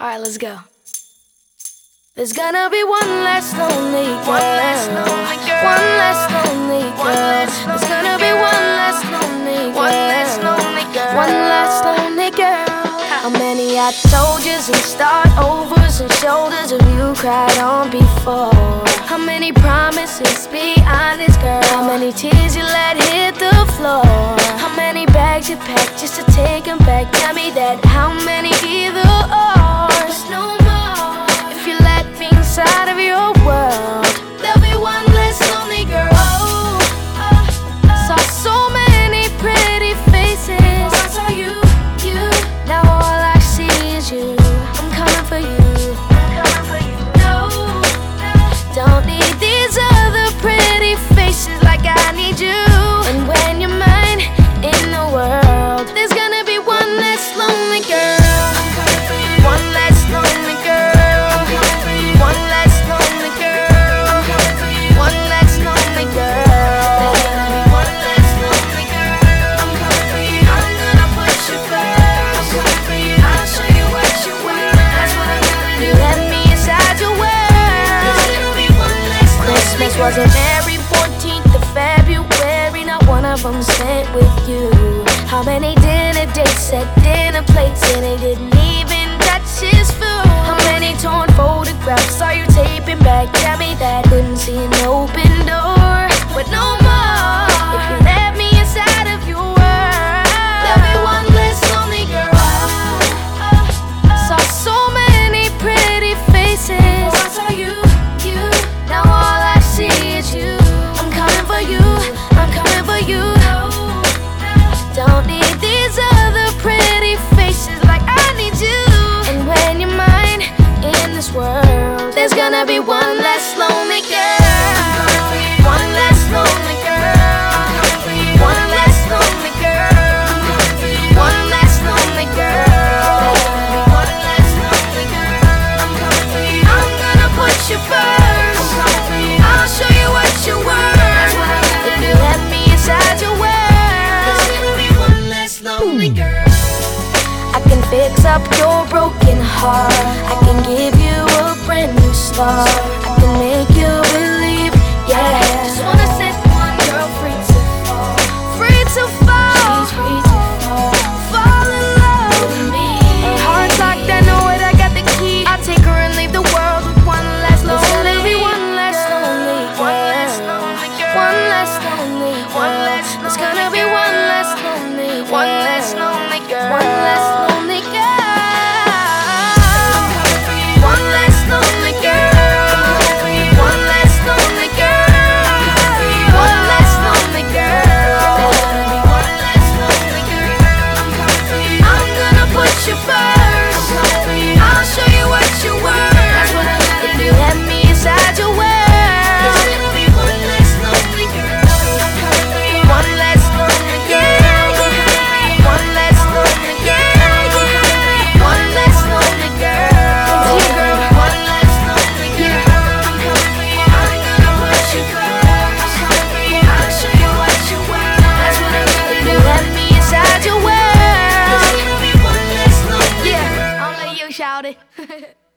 Alright, let's go. There's gonna be one less lonely girl. One less lonely girl. One less lonely girl. There's gonna be one less lonely girl. One less lonely girl. One less lonely girl. How many I told yous and start overs and shoulders have you cried on before? How many promises be honest, girl? How many tears you let hit the floor? How many bags you packed just to take them back? Tell me that. How many either or? Wasn't every 14th of February. Not one of them spent with you. How many dinner dates at dinner plates and they didn't even touch his food? How many torn photographs are you taping back? Tell me that couldn't see an open door, world, there's gonna be one less lonely girl. One less lonely girl. One less lonely girl. One less lonely girl. One less lonely girl. I'm gonna put you first. I'll show you what you're worth. If you let me inside your world, there's gonna be one less lonely girl. I can fix up your broken heart. I can give you brand new start. I can make you believe, yeah. Just wanna set one girl free to fall, free to fall, free to fall. fall in love with me. Locked, I know. I got the key. I take her and leave the world with one less lonely, girl. one less lonely girl, one less lonely. One less lonely. It's gonna be. Totally.